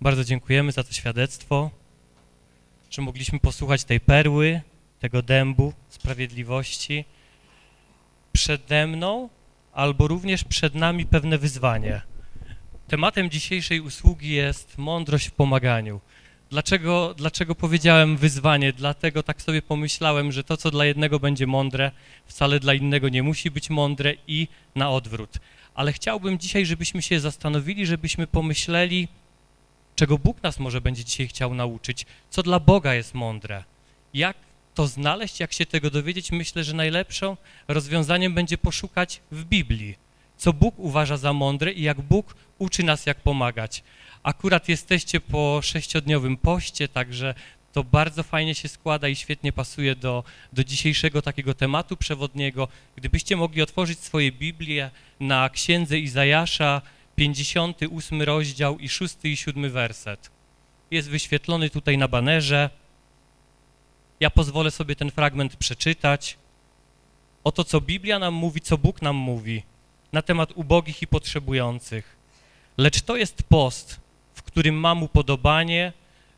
Bardzo dziękujemy za to świadectwo, że mogliśmy posłuchać tej perły, tego dębu sprawiedliwości. Przede mną albo również przed nami pewne wyzwanie. Tematem dzisiejszej usługi jest mądrość w pomaganiu. Dlaczego, dlaczego powiedziałem wyzwanie? Dlatego tak sobie pomyślałem, że to, co dla jednego będzie mądre, wcale dla innego nie musi być mądre i na odwrót. Ale chciałbym dzisiaj, żebyśmy się zastanowili, żebyśmy pomyśleli, czego Bóg nas może będzie dzisiaj chciał nauczyć, co dla Boga jest mądre. Jak to znaleźć, jak się tego dowiedzieć, myślę, że najlepszą rozwiązaniem będzie poszukać w Biblii, co Bóg uważa za mądre i jak Bóg uczy nas, jak pomagać. Akurat jesteście po sześciodniowym poście, także to bardzo fajnie się składa i świetnie pasuje do, do dzisiejszego takiego tematu przewodniego. Gdybyście mogli otworzyć swoje Biblię na księdze Izajasza, 58 rozdział i 6 i 7 werset. Jest wyświetlony tutaj na banerze. Ja pozwolę sobie ten fragment przeczytać. Oto co Biblia nam mówi, co Bóg nam mówi na temat ubogich i potrzebujących. Lecz to jest post, w którym mam upodobanie,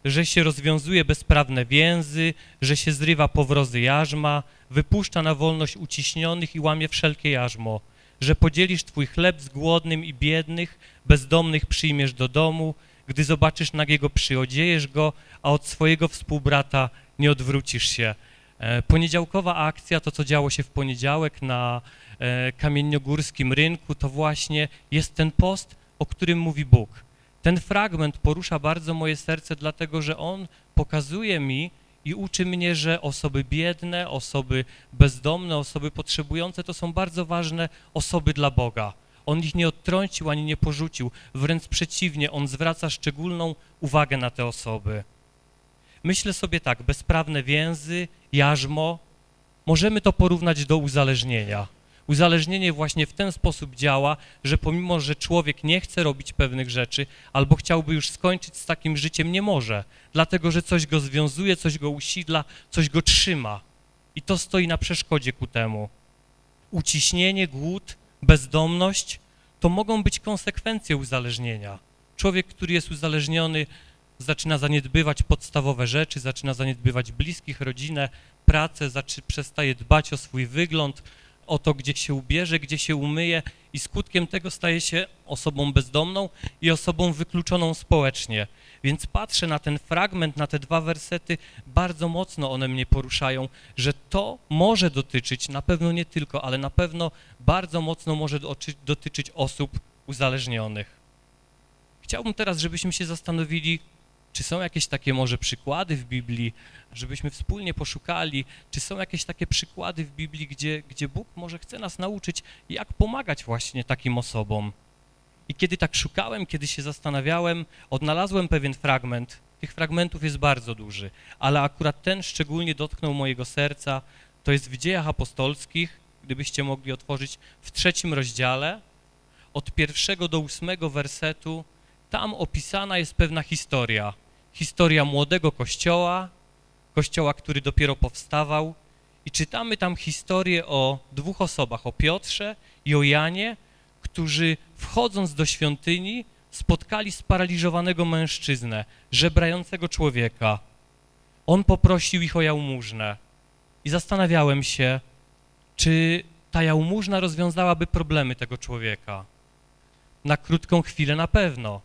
że się rozwiązuje bezprawne więzy, że się zrywa powrozy jarzma, wypuszcza na wolność uciśnionych i łamie wszelkie jarzmo, że podzielisz Twój chleb z głodnym i biednych, bezdomnych przyjmiesz do domu, gdy zobaczysz nagiego, przyodziejesz go, a od swojego współbrata nie odwrócisz się. E, poniedziałkowa akcja, to co działo się w poniedziałek na e, kamieniogórskim rynku, to właśnie jest ten post, o którym mówi Bóg. Ten fragment porusza bardzo moje serce, dlatego że on pokazuje mi i uczy mnie, że osoby biedne, osoby bezdomne, osoby potrzebujące to są bardzo ważne osoby dla Boga. On ich nie odtrącił ani nie porzucił, wręcz przeciwnie, on zwraca szczególną uwagę na te osoby. Myślę sobie tak, bezprawne więzy, jarzmo, możemy to porównać do uzależnienia. Uzależnienie właśnie w ten sposób działa, że pomimo, że człowiek nie chce robić pewnych rzeczy albo chciałby już skończyć z takim życiem, nie może, dlatego że coś go związuje, coś go usidla, coś go trzyma. I to stoi na przeszkodzie ku temu. Uciśnienie, głód, bezdomność to mogą być konsekwencje uzależnienia. Człowiek, który jest uzależniony, zaczyna zaniedbywać podstawowe rzeczy, zaczyna zaniedbywać bliskich, rodzinę, pracę, przestaje dbać o swój wygląd, o to, gdzie się ubierze, gdzie się umyje i skutkiem tego staje się osobą bezdomną i osobą wykluczoną społecznie. Więc patrzę na ten fragment, na te dwa wersety, bardzo mocno one mnie poruszają, że to może dotyczyć, na pewno nie tylko, ale na pewno bardzo mocno może dotyczyć osób uzależnionych. Chciałbym teraz, żebyśmy się zastanowili, czy są jakieś takie może przykłady w Biblii, żebyśmy wspólnie poszukali, czy są jakieś takie przykłady w Biblii, gdzie, gdzie Bóg może chce nas nauczyć, jak pomagać właśnie takim osobom. I kiedy tak szukałem, kiedy się zastanawiałem, odnalazłem pewien fragment. Tych fragmentów jest bardzo duży, ale akurat ten szczególnie dotknął mojego serca. To jest w dziejach apostolskich, gdybyście mogli otworzyć w trzecim rozdziale, od pierwszego do ósmego wersetu, tam opisana jest pewna historia. Historia młodego kościoła, kościoła, który dopiero powstawał i czytamy tam historię o dwóch osobach, o Piotrze i o Janie, którzy wchodząc do świątyni spotkali sparaliżowanego mężczyznę, żebrającego człowieka. On poprosił ich o jałmużnę i zastanawiałem się, czy ta jałmużna rozwiązałaby problemy tego człowieka. Na krótką chwilę na pewno,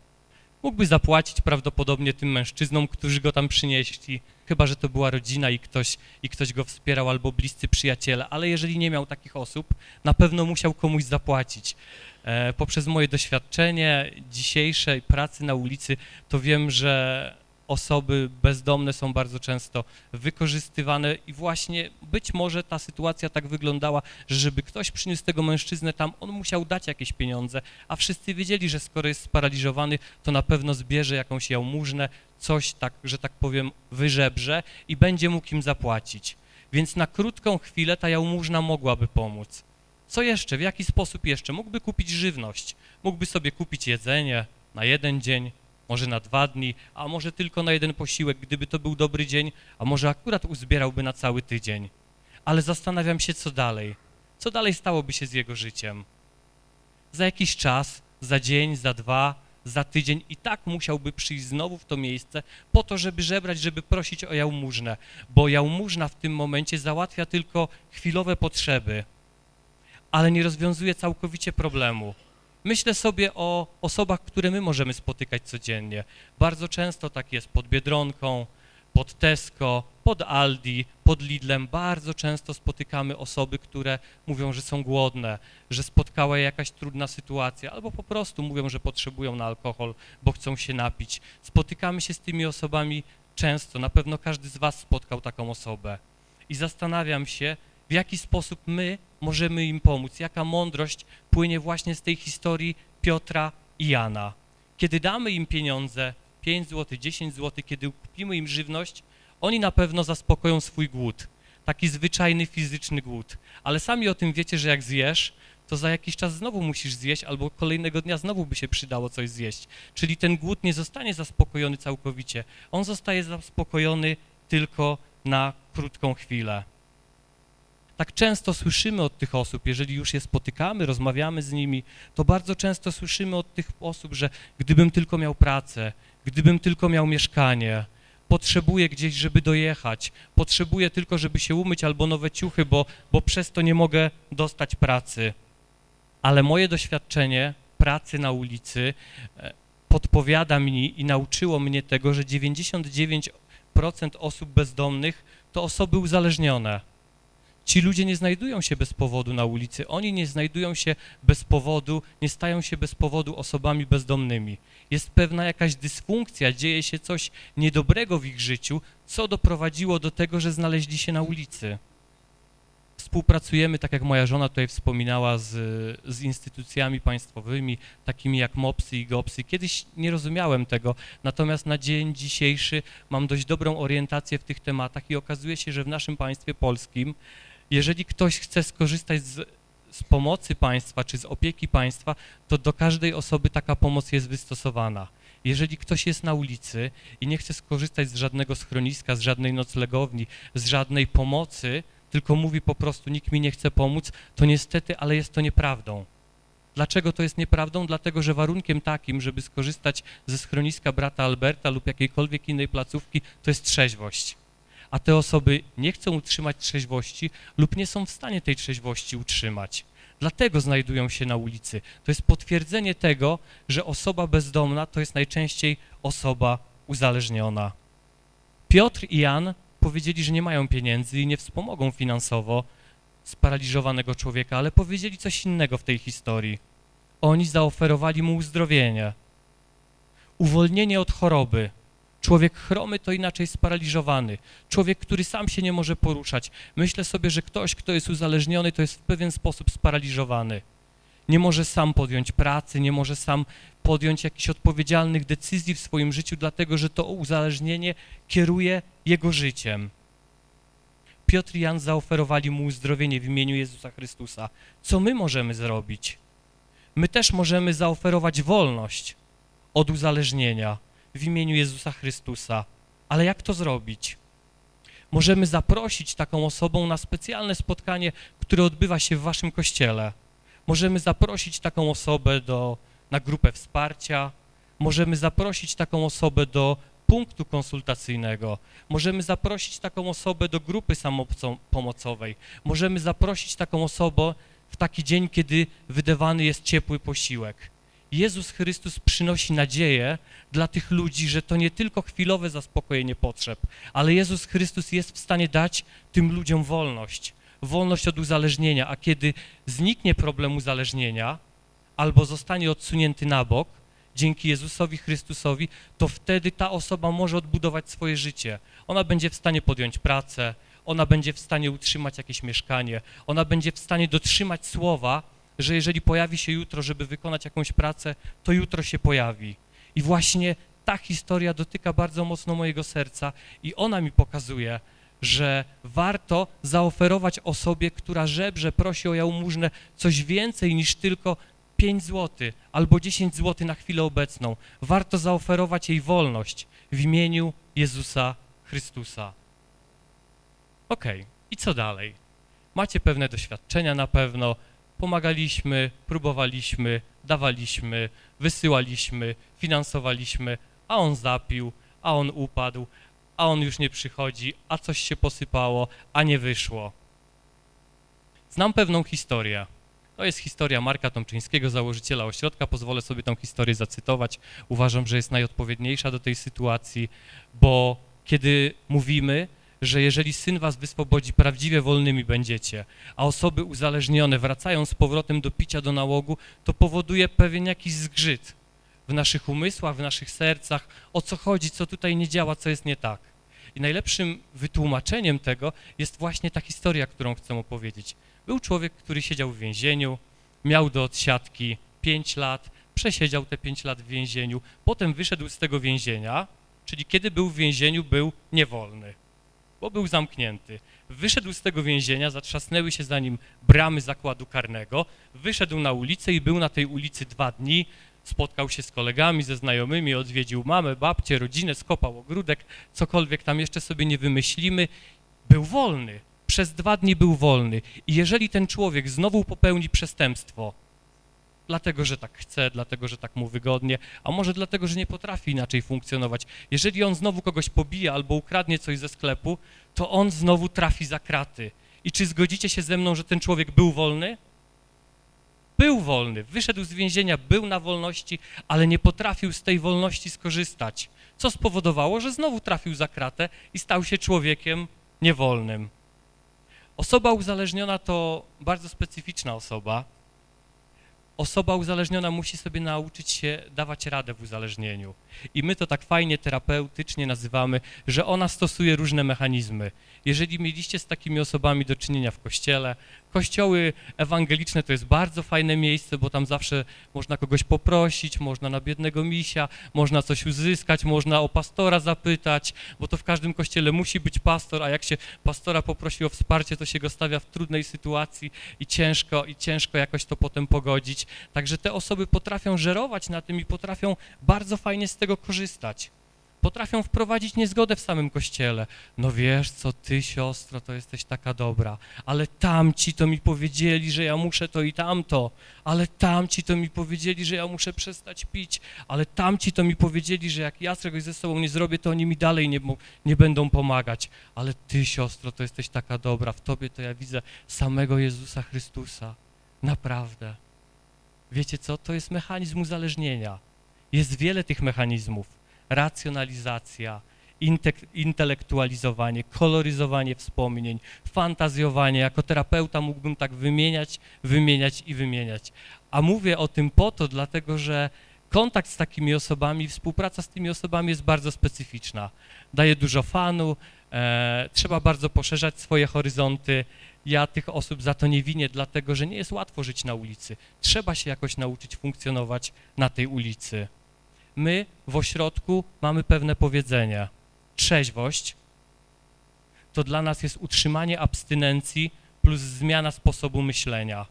mógłby zapłacić prawdopodobnie tym mężczyznom, którzy go tam przynieśli, chyba, że to była rodzina i ktoś, i ktoś go wspierał albo bliscy przyjaciele, ale jeżeli nie miał takich osób, na pewno musiał komuś zapłacić. E, poprzez moje doświadczenie dzisiejszej pracy na ulicy, to wiem, że osoby bezdomne są bardzo często wykorzystywane i właśnie być może ta sytuacja tak wyglądała, że żeby ktoś przyniósł tego mężczyznę tam, on musiał dać jakieś pieniądze, a wszyscy wiedzieli, że skoro jest sparaliżowany, to na pewno zbierze jakąś jałmużnę, coś tak, że tak powiem, wyżebrze i będzie mógł im zapłacić. Więc na krótką chwilę ta jałmużna mogłaby pomóc. Co jeszcze? W jaki sposób jeszcze? Mógłby kupić żywność, mógłby sobie kupić jedzenie na jeden dzień, może na dwa dni, a może tylko na jeden posiłek, gdyby to był dobry dzień, a może akurat uzbierałby na cały tydzień. Ale zastanawiam się, co dalej. Co dalej stałoby się z jego życiem? Za jakiś czas, za dzień, za dwa, za tydzień i tak musiałby przyjść znowu w to miejsce po to, żeby żebrać, żeby prosić o jałmużnę, bo jałmużna w tym momencie załatwia tylko chwilowe potrzeby, ale nie rozwiązuje całkowicie problemu. Myślę sobie o osobach, które my możemy spotykać codziennie. Bardzo często tak jest pod Biedronką, pod Tesco, pod Aldi, pod Lidlem. Bardzo często spotykamy osoby, które mówią, że są głodne, że spotkała je jakaś trudna sytuacja, albo po prostu mówią, że potrzebują na alkohol, bo chcą się napić. Spotykamy się z tymi osobami często. Na pewno każdy z Was spotkał taką osobę. I zastanawiam się, w jaki sposób my możemy im pomóc, jaka mądrość płynie właśnie z tej historii Piotra i Jana. Kiedy damy im pieniądze, 5 zł, 10 zł, kiedy kupimy im żywność, oni na pewno zaspokoją swój głód, taki zwyczajny fizyczny głód. Ale sami o tym wiecie, że jak zjesz, to za jakiś czas znowu musisz zjeść, albo kolejnego dnia znowu by się przydało coś zjeść. Czyli ten głód nie zostanie zaspokojony całkowicie. On zostaje zaspokojony tylko na krótką chwilę. Tak często słyszymy od tych osób, jeżeli już je spotykamy, rozmawiamy z nimi, to bardzo często słyszymy od tych osób, że gdybym tylko miał pracę, gdybym tylko miał mieszkanie, potrzebuję gdzieś, żeby dojechać, potrzebuję tylko, żeby się umyć albo nowe ciuchy, bo, bo przez to nie mogę dostać pracy. Ale moje doświadczenie pracy na ulicy e, podpowiada mi i nauczyło mnie tego, że 99% osób bezdomnych to osoby uzależnione Ci ludzie nie znajdują się bez powodu na ulicy, oni nie znajdują się bez powodu, nie stają się bez powodu osobami bezdomnymi. Jest pewna jakaś dysfunkcja, dzieje się coś niedobrego w ich życiu, co doprowadziło do tego, że znaleźli się na ulicy. Współpracujemy, tak jak moja żona tutaj wspominała, z, z instytucjami państwowymi, takimi jak MOPSy i GOPSy. Kiedyś nie rozumiałem tego, natomiast na dzień dzisiejszy mam dość dobrą orientację w tych tematach i okazuje się, że w naszym państwie polskim jeżeli ktoś chce skorzystać z, z pomocy państwa czy z opieki państwa, to do każdej osoby taka pomoc jest wystosowana. Jeżeli ktoś jest na ulicy i nie chce skorzystać z żadnego schroniska, z żadnej noclegowni, z żadnej pomocy, tylko mówi po prostu nikt mi nie chce pomóc, to niestety, ale jest to nieprawdą. Dlaczego to jest nieprawdą? Dlatego, że warunkiem takim, żeby skorzystać ze schroniska brata Alberta lub jakiejkolwiek innej placówki, to jest trzeźwość a te osoby nie chcą utrzymać trzeźwości lub nie są w stanie tej trzeźwości utrzymać. Dlatego znajdują się na ulicy. To jest potwierdzenie tego, że osoba bezdomna to jest najczęściej osoba uzależniona. Piotr i Jan powiedzieli, że nie mają pieniędzy i nie wspomogą finansowo sparaliżowanego człowieka, ale powiedzieli coś innego w tej historii. Oni zaoferowali mu uzdrowienie, uwolnienie od choroby, Człowiek chromy to inaczej sparaliżowany. Człowiek, który sam się nie może poruszać. Myślę sobie, że ktoś, kto jest uzależniony, to jest w pewien sposób sparaliżowany. Nie może sam podjąć pracy, nie może sam podjąć jakichś odpowiedzialnych decyzji w swoim życiu, dlatego że to uzależnienie kieruje jego życiem. Piotr i Jan zaoferowali mu uzdrowienie w imieniu Jezusa Chrystusa. Co my możemy zrobić? My też możemy zaoferować wolność od uzależnienia w imieniu Jezusa Chrystusa. Ale jak to zrobić? Możemy zaprosić taką osobą na specjalne spotkanie, które odbywa się w waszym kościele. Możemy zaprosić taką osobę do, na grupę wsparcia, możemy zaprosić taką osobę do punktu konsultacyjnego, możemy zaprosić taką osobę do grupy samopomocowej, możemy zaprosić taką osobę w taki dzień, kiedy wydawany jest ciepły posiłek. Jezus Chrystus przynosi nadzieję dla tych ludzi, że to nie tylko chwilowe zaspokojenie potrzeb, ale Jezus Chrystus jest w stanie dać tym ludziom wolność, wolność od uzależnienia, a kiedy zniknie problem uzależnienia albo zostanie odsunięty na bok, dzięki Jezusowi Chrystusowi, to wtedy ta osoba może odbudować swoje życie. Ona będzie w stanie podjąć pracę, ona będzie w stanie utrzymać jakieś mieszkanie, ona będzie w stanie dotrzymać słowa, że jeżeli pojawi się jutro, żeby wykonać jakąś pracę, to jutro się pojawi. I właśnie ta historia dotyka bardzo mocno mojego serca i ona mi pokazuje, że warto zaoferować osobie, która żebrze, prosi o jałmużnę, coś więcej niż tylko 5 zł albo 10 zł na chwilę obecną. Warto zaoferować jej wolność w imieniu Jezusa Chrystusa. Okej, okay. i co dalej? Macie pewne doświadczenia na pewno, pomagaliśmy, próbowaliśmy, dawaliśmy, wysyłaliśmy, finansowaliśmy, a on zapił, a on upadł, a on już nie przychodzi, a coś się posypało, a nie wyszło. Znam pewną historię. To jest historia Marka Tomczyńskiego, założyciela ośrodka. Pozwolę sobie tą historię zacytować. Uważam, że jest najodpowiedniejsza do tej sytuacji, bo kiedy mówimy, że jeżeli Syn was wyswobodzi, prawdziwie wolnymi będziecie, a osoby uzależnione wracają z powrotem do picia, do nałogu, to powoduje pewien jakiś zgrzyt w naszych umysłach, w naszych sercach, o co chodzi, co tutaj nie działa, co jest nie tak. I najlepszym wytłumaczeniem tego jest właśnie ta historia, którą chcę opowiedzieć. Był człowiek, który siedział w więzieniu, miał do odsiadki 5 lat, przesiedział te 5 lat w więzieniu, potem wyszedł z tego więzienia, czyli kiedy był w więzieniu, był niewolny, bo był zamknięty. Wyszedł z tego więzienia, zatrzasnęły się za nim bramy zakładu karnego, wyszedł na ulicę i był na tej ulicy dwa dni, spotkał się z kolegami, ze znajomymi, odwiedził mamę, babcię, rodzinę, skopał ogródek, cokolwiek tam jeszcze sobie nie wymyślimy. Był wolny, przez dwa dni był wolny. I jeżeli ten człowiek znowu popełni przestępstwo, dlatego, że tak chce, dlatego, że tak mu wygodnie, a może dlatego, że nie potrafi inaczej funkcjonować. Jeżeli on znowu kogoś pobije albo ukradnie coś ze sklepu, to on znowu trafi za kraty. I czy zgodzicie się ze mną, że ten człowiek był wolny? Był wolny, wyszedł z więzienia, był na wolności, ale nie potrafił z tej wolności skorzystać, co spowodowało, że znowu trafił za kratę i stał się człowiekiem niewolnym. Osoba uzależniona to bardzo specyficzna osoba. Osoba uzależniona musi sobie nauczyć się dawać radę w uzależnieniu. I my to tak fajnie terapeutycznie nazywamy, że ona stosuje różne mechanizmy. Jeżeli mieliście z takimi osobami do czynienia w kościele, kościoły ewangeliczne to jest bardzo fajne miejsce, bo tam zawsze można kogoś poprosić, można na biednego misia, można coś uzyskać, można o pastora zapytać, bo to w każdym kościele musi być pastor, a jak się pastora poprosi o wsparcie, to się go stawia w trudnej sytuacji i ciężko, i ciężko jakoś to potem pogodzić. Także te osoby potrafią żerować na tym i potrafią bardzo fajnie z tego korzystać potrafią wprowadzić niezgodę w samym kościele. No wiesz co, ty siostro, to jesteś taka dobra, ale tamci to mi powiedzieli, że ja muszę to i tamto, ale tamci to mi powiedzieli, że ja muszę przestać pić, ale tamci to mi powiedzieli, że jak ja czegoś ze sobą nie zrobię, to oni mi dalej nie, nie będą pomagać. Ale ty siostro, to jesteś taka dobra, w tobie to ja widzę samego Jezusa Chrystusa. Naprawdę. Wiecie co? To jest mechanizm uzależnienia. Jest wiele tych mechanizmów racjonalizacja, intelektualizowanie, koloryzowanie wspomnień, fantazjowanie. Jako terapeuta mógłbym tak wymieniać, wymieniać i wymieniać. A mówię o tym po to, dlatego że kontakt z takimi osobami, współpraca z tymi osobami jest bardzo specyficzna. Daje dużo fanu, e, trzeba bardzo poszerzać swoje horyzonty. Ja tych osób za to nie winię, dlatego że nie jest łatwo żyć na ulicy. Trzeba się jakoś nauczyć funkcjonować na tej ulicy my w ośrodku mamy pewne powiedzenie. Trzeźwość to dla nas jest utrzymanie abstynencji plus zmiana sposobu myślenia.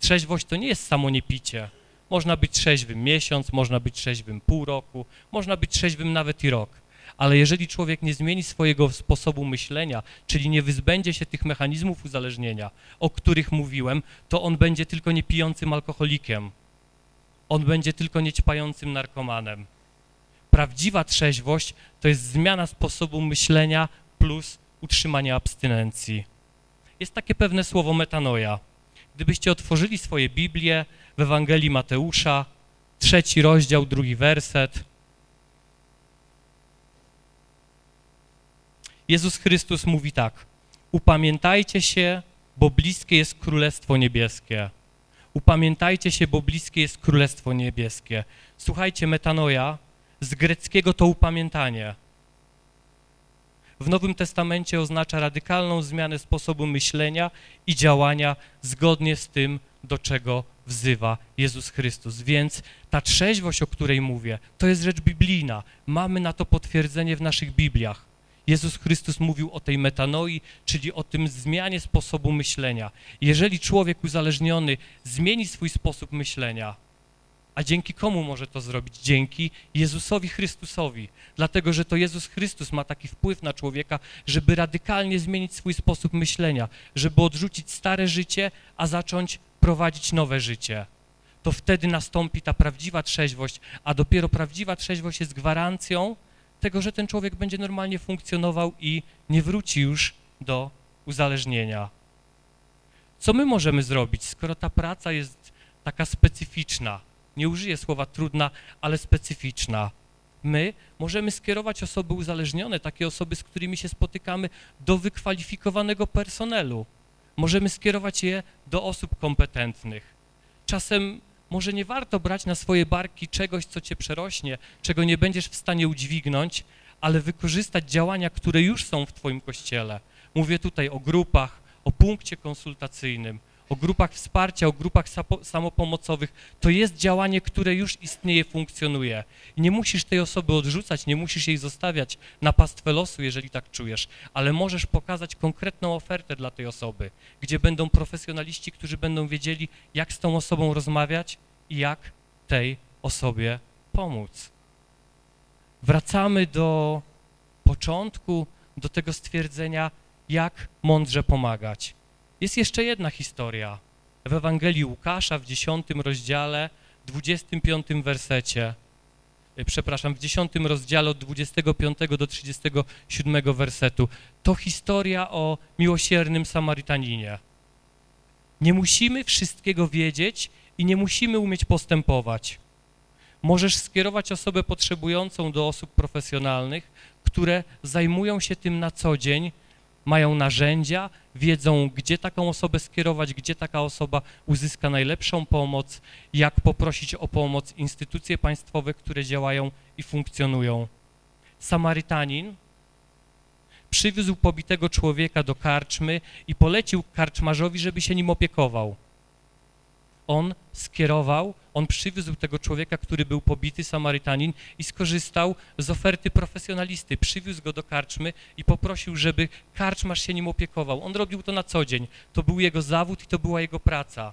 Trzeźwość to nie jest samo niepicie. Można być trzeźwym miesiąc, można być trzeźwym pół roku, można być trzeźwym nawet i rok. Ale jeżeli człowiek nie zmieni swojego sposobu myślenia, czyli nie wyzbędzie się tych mechanizmów uzależnienia, o których mówiłem, to on będzie tylko niepijącym alkoholikiem on będzie tylko niećpającym narkomanem. Prawdziwa trzeźwość to jest zmiana sposobu myślenia plus utrzymanie abstynencji. Jest takie pewne słowo metanoja. Gdybyście otworzyli swoje Biblię w Ewangelii Mateusza, trzeci rozdział, drugi werset, Jezus Chrystus mówi tak, upamiętajcie się, bo bliskie jest Królestwo Niebieskie. Upamiętajcie się, bo bliskie jest Królestwo Niebieskie. Słuchajcie, metanoja, z greckiego to upamiętanie. W Nowym Testamencie oznacza radykalną zmianę sposobu myślenia i działania zgodnie z tym, do czego wzywa Jezus Chrystus. Więc ta trzeźwość, o której mówię, to jest rzecz biblijna. Mamy na to potwierdzenie w naszych Bibliach. Jezus Chrystus mówił o tej metanoi, czyli o tym zmianie sposobu myślenia. Jeżeli człowiek uzależniony zmieni swój sposób myślenia, a dzięki komu może to zrobić? Dzięki Jezusowi Chrystusowi. Dlatego, że to Jezus Chrystus ma taki wpływ na człowieka, żeby radykalnie zmienić swój sposób myślenia, żeby odrzucić stare życie, a zacząć prowadzić nowe życie. To wtedy nastąpi ta prawdziwa trzeźwość, a dopiero prawdziwa trzeźwość jest gwarancją tego, że ten człowiek będzie normalnie funkcjonował i nie wróci już do uzależnienia. Co my możemy zrobić, skoro ta praca jest taka specyficzna? Nie użyję słowa trudna, ale specyficzna. My możemy skierować osoby uzależnione, takie osoby, z którymi się spotykamy, do wykwalifikowanego personelu. Możemy skierować je do osób kompetentnych. Czasem może nie warto brać na swoje barki czegoś, co cię przerośnie, czego nie będziesz w stanie udźwignąć, ale wykorzystać działania, które już są w twoim kościele. Mówię tutaj o grupach, o punkcie konsultacyjnym, o grupach wsparcia, o grupach samopomocowych. To jest działanie, które już istnieje, funkcjonuje. I nie musisz tej osoby odrzucać, nie musisz jej zostawiać na pastwę losu, jeżeli tak czujesz, ale możesz pokazać konkretną ofertę dla tej osoby, gdzie będą profesjonaliści, którzy będą wiedzieli, jak z tą osobą rozmawiać i jak tej osobie pomóc. Wracamy do początku, do tego stwierdzenia, jak mądrze pomagać. Jest jeszcze jedna historia. W Ewangelii Łukasza w 10 rozdziale, 25 wersecie, y, przepraszam, w 10 rozdziale od 25 do 37 wersetu. To historia o miłosiernym Samarytaninie. Nie musimy wszystkiego wiedzieć i nie musimy umieć postępować. Możesz skierować osobę potrzebującą do osób profesjonalnych, które zajmują się tym na co dzień, mają narzędzia, wiedzą, gdzie taką osobę skierować, gdzie taka osoba uzyska najlepszą pomoc, jak poprosić o pomoc instytucje państwowe, które działają i funkcjonują. Samarytanin przywiózł pobitego człowieka do karczmy i polecił karczmarzowi, żeby się nim opiekował on skierował, on przywiózł tego człowieka, który był pobity, Samarytanin, i skorzystał z oferty profesjonalisty. Przywiózł go do karczmy i poprosił, żeby karczmarz się nim opiekował. On robił to na co dzień. To był jego zawód i to była jego praca.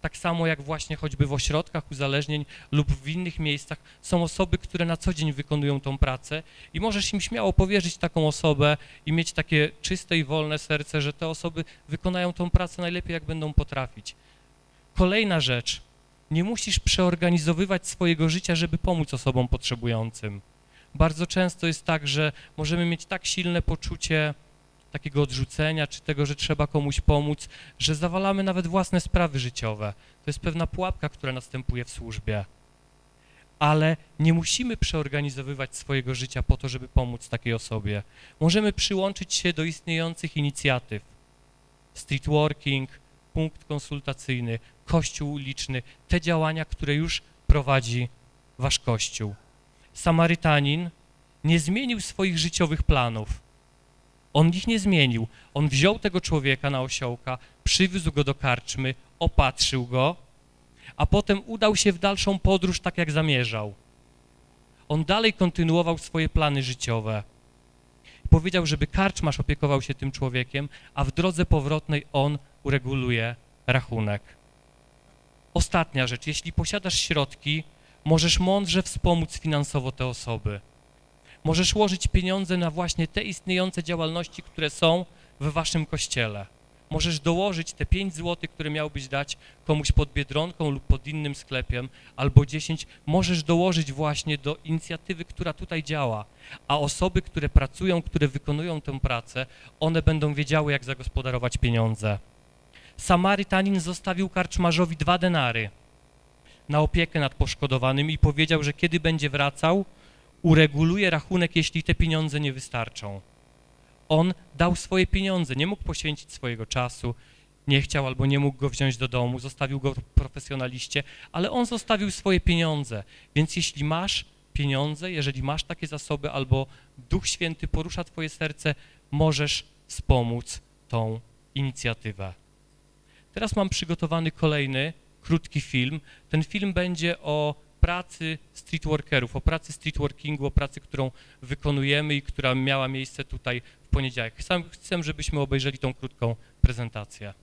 Tak samo jak właśnie choćby w ośrodkach uzależnień lub w innych miejscach są osoby, które na co dzień wykonują tą pracę i możesz im śmiało powierzyć taką osobę i mieć takie czyste i wolne serce, że te osoby wykonają tą pracę najlepiej, jak będą potrafić. Kolejna rzecz. Nie musisz przeorganizowywać swojego życia, żeby pomóc osobom potrzebującym. Bardzo często jest tak, że możemy mieć tak silne poczucie takiego odrzucenia, czy tego, że trzeba komuś pomóc, że zawalamy nawet własne sprawy życiowe. To jest pewna pułapka, która następuje w służbie. Ale nie musimy przeorganizowywać swojego życia po to, żeby pomóc takiej osobie. Możemy przyłączyć się do istniejących inicjatyw. Streetworking, punkt konsultacyjny, kościół uliczny, te działania, które już prowadzi wasz kościół. Samarytanin nie zmienił swoich życiowych planów. On ich nie zmienił. On wziął tego człowieka na osiołka, przywiózł go do karczmy, opatrzył go, a potem udał się w dalszą podróż tak, jak zamierzał. On dalej kontynuował swoje plany życiowe. Powiedział, żeby karczmarz opiekował się tym człowiekiem, a w drodze powrotnej on ureguluje rachunek. Ostatnia rzecz, jeśli posiadasz środki, możesz mądrze wspomóc finansowo te osoby. Możesz łożyć pieniądze na właśnie te istniejące działalności, które są w waszym kościele. Możesz dołożyć te 5 zł, które miałbyś dać komuś pod Biedronką lub pod innym sklepem, albo 10, możesz dołożyć właśnie do inicjatywy, która tutaj działa. A osoby, które pracują, które wykonują tę pracę, one będą wiedziały, jak zagospodarować pieniądze. Samarytanin zostawił karczmarzowi dwa denary na opiekę nad poszkodowanym i powiedział, że kiedy będzie wracał, ureguluje rachunek, jeśli te pieniądze nie wystarczą. On dał swoje pieniądze, nie mógł poświęcić swojego czasu, nie chciał albo nie mógł go wziąć do domu, zostawił go profesjonaliście, ale on zostawił swoje pieniądze. Więc jeśli masz pieniądze, jeżeli masz takie zasoby albo Duch Święty porusza twoje serce, możesz wspomóc tą inicjatywę. Teraz mam przygotowany kolejny krótki film. Ten film będzie o pracy streetworkerów, o pracy streetworkingu, o pracy, którą wykonujemy i która miała miejsce tutaj w poniedziałek. Chcę, żebyśmy obejrzeli tą krótką prezentację.